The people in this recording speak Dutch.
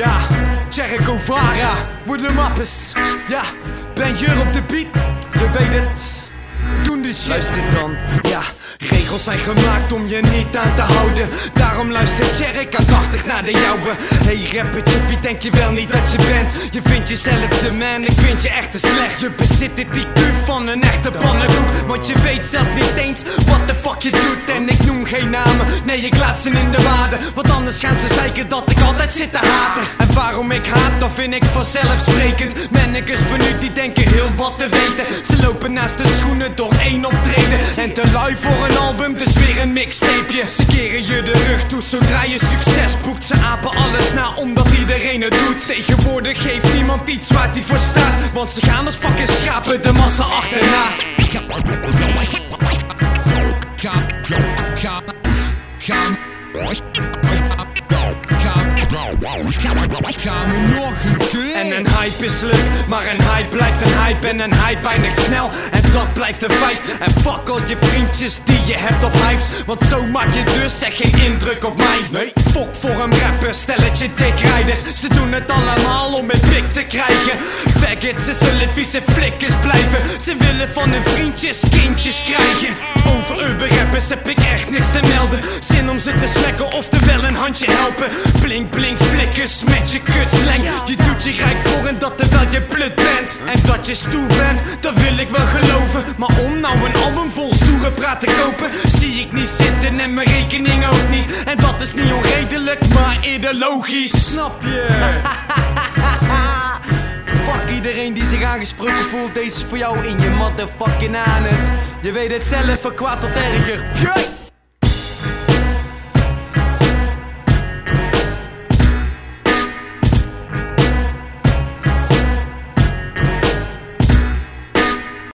Ja, Jericho Vara, Woodham Appes. Ja, ben je op de beat? Je weet het. Doen die shit. Luister dan, ja. Regels zijn gemaakt om je niet aan te houden. Daarom luistert Jerk aandachtig naar de jouwe. Hey rappertje, wie denk je wel niet dat je bent? Je vindt jezelf de man, ik vind je echt te slecht. Je bezit het IQ van een echte pannenkoek. Want je weet zelf niet eens wat de fuck je doet. En ik noem geen namen, nee ik laat ze in de waarde. Want anders gaan ze zeiken dat ik altijd zit te haten. En waarom ik haat, dat vind ik vanzelfsprekend. Mannekes van nu die denken heel wat te weten. Naast de schoenen door één optreden. En te lui voor een album, dus weer een mixtapeje. Ze keren je de rug toe zodra je succes boekt. Ze apen alles na omdat iedereen het doet. Tegenwoordig geeft niemand iets waar die voor staat. Want ze gaan als fucking schapen de massa achterna. Ga me nog een keer. En een hype is leuk, maar een hype blijft een hype. En een hype eindigt snel, en dat blijft een feit. En fuck al je vriendjes die je hebt op hypes Want zo maak je dus zeg geen indruk op mij. Nee, fuck voor een rapper, stelletje dikrijders Ze doen het allemaal om een pik te krijgen. Faggots, ze zullen vieze flikkers blijven. Ze willen van hun vriendjes kindjes krijgen. Over rappers heb ik echt niks te melden. Zin om ze te smekken, oftewel een handje helpen. Blink, blink, flikkers met je kutslang Je doet je rijk voor en dat terwijl je blut bent. En dat je stoer bent, dat wil ik wel geloven. Maar om nou een album vol stoere praat te kopen Zie ik niet zitten en mijn rekening ook niet. En dat is niet onredelijk, maar eerder logisch. Snap je? Fuck iedereen die zich aangesproken voelt. Deze is voor jou in je motherfucking anus. Je weet het zelf, van kwaad tot erger!